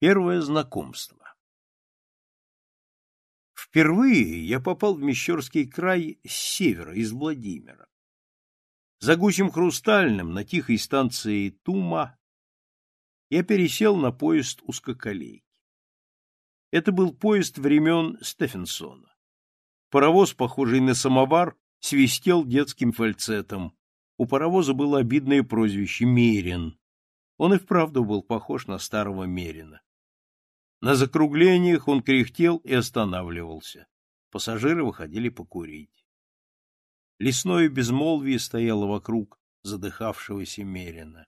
Первое знакомство. Впервые я попал в Мещерский край с севера, из Владимира. За гусем хрустальным на тихой станции Тума я пересел на поезд узкоколейки. Это был поезд времен Стефенсона. Паровоз, похожий на самовар, свистел детским фальцетом. У паровоза было обидное прозвище «Мерин». Он и вправду был похож на старого Мерина. На закруглениях он кряхтел и останавливался. Пассажиры выходили покурить. Лесное безмолвие стояло вокруг задыхавшегося Мерина.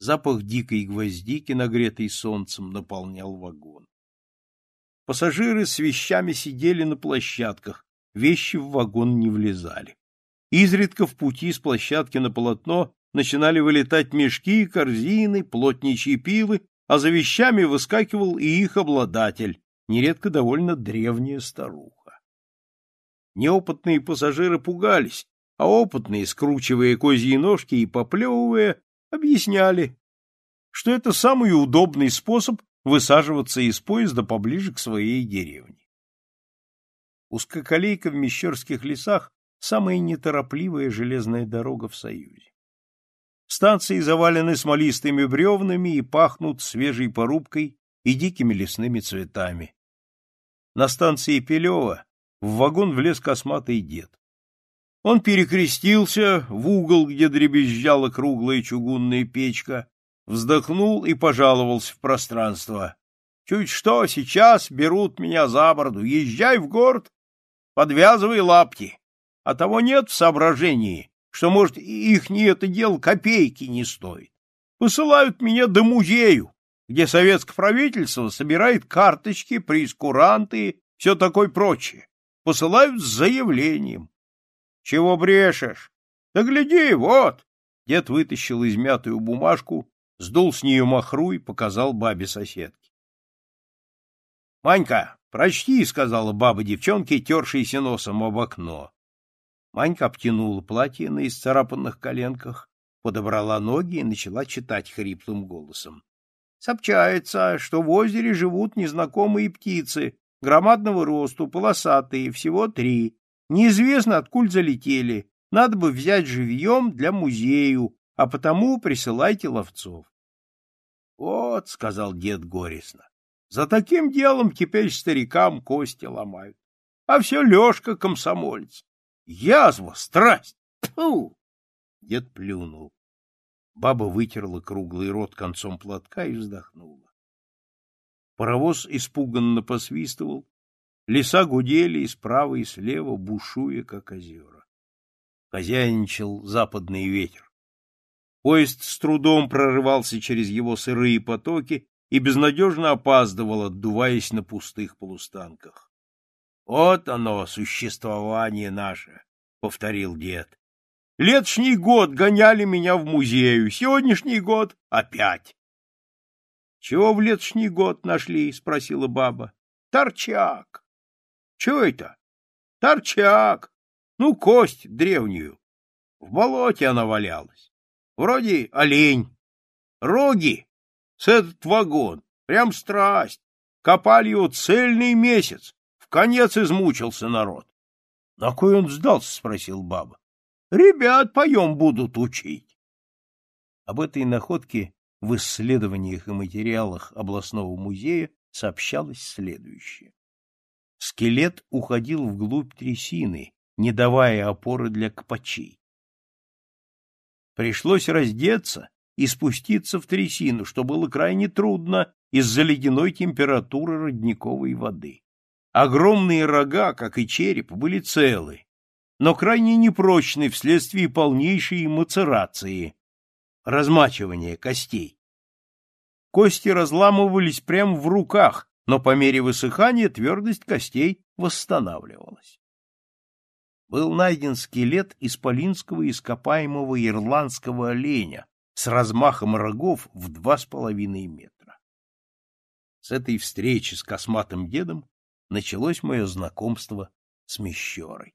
Запах дикой гвоздики, нагретой солнцем, наполнял вагон. Пассажиры с вещами сидели на площадках, вещи в вагон не влезали. Изредка в пути с площадки на полотно начинали вылетать мешки, корзины, плотничьи пилы а за вещами выскакивал и их обладатель, нередко довольно древняя старуха. Неопытные пассажиры пугались, а опытные, скручивая козьи ножки и поплевывая, объясняли, что это самый удобный способ высаживаться из поезда поближе к своей деревне. Узкоколейка в Мещерских лесах — самая неторопливая железная дорога в Союзе. Станции завалены смолистыми бревнами и пахнут свежей порубкой и дикими лесными цветами. На станции Пелева в вагон влез косматый дед. Он перекрестился в угол, где дребезжала круглая чугунная печка, вздохнул и пожаловался в пространство. — Чуть что, сейчас берут меня за бороду. Езжай в город, подвязывай лапки, А того нет в соображении что, может, их не это дело копейки не стоит. Посылают меня до музею, где советское правительство собирает карточки, прескуранты все такое прочее. Посылают с заявлением. Чего брешешь? Да гляди, вот! Дед вытащил измятую бумажку, сдул с нее махру и показал бабе соседке. — Манька, прочти, — сказала баба девчонке, тершейся носом об окно. Манька обтянула платье на исцарапанных коленках, подобрала ноги и начала читать хриплым голосом. Сообщается, что в озере живут незнакомые птицы, громадного росту, полосатые, всего три. Неизвестно, откуда залетели. Надо бы взять живьем для музею, а потому присылайте ловцов. — Вот, — сказал дед горестно, — за таким делом теперь старикам кости ломают. А все Лешка комсомолец. Язва, страсть! Тьфу! Дед плюнул. Баба вытерла круглый рот концом платка и вздохнула. Паровоз испуганно посвистывал, леса гудели и справа, и слева, бушуя, как озера. Хозяйничал западный ветер. Поезд с трудом прорывался через его сырые потоки и безнадежно опаздывал, отдуваясь на пустых полустанках. Вот оно, существование наше, — повторил дед. Летшний год гоняли меня в музею, сегодняшний год опять. — Чего в летшний год нашли? — спросила баба. — Торчак. — Чего это? — Торчак. Ну, кость древнюю. В болоте она валялась. Вроде олень. Роги с этот вагон. Прям страсть. Копали его цельный месяц. Конец измучился народ. — На кой он сдался? — спросил баба. — Ребят поем будут учить. Об этой находке в исследованиях и материалах областного музея сообщалось следующее. Скелет уходил вглубь трясины, не давая опоры для копачей. Пришлось раздеться и спуститься в трясину, что было крайне трудно из-за ледяной температуры родниковой воды. Огромные рога, как и череп, были целы, но крайне непрочны вследствие полнейшей мацерации, размачивания костей. Кости разламывались прямо в руках, но по мере высыхания твердость костей восстанавливалась. Был найден скелет исполинского ископаемого ирландского оленя с размахом рогов в два с половиной метра. С этой встречи с косматым дедом началось мое знакомство с Мещерой.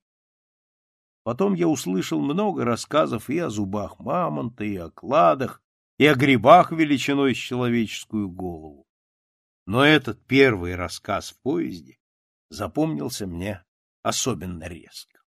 Потом я услышал много рассказов и о зубах мамонта, и о кладах, и о грибах величиной с человеческую голову. Но этот первый рассказ в поезде запомнился мне особенно резко.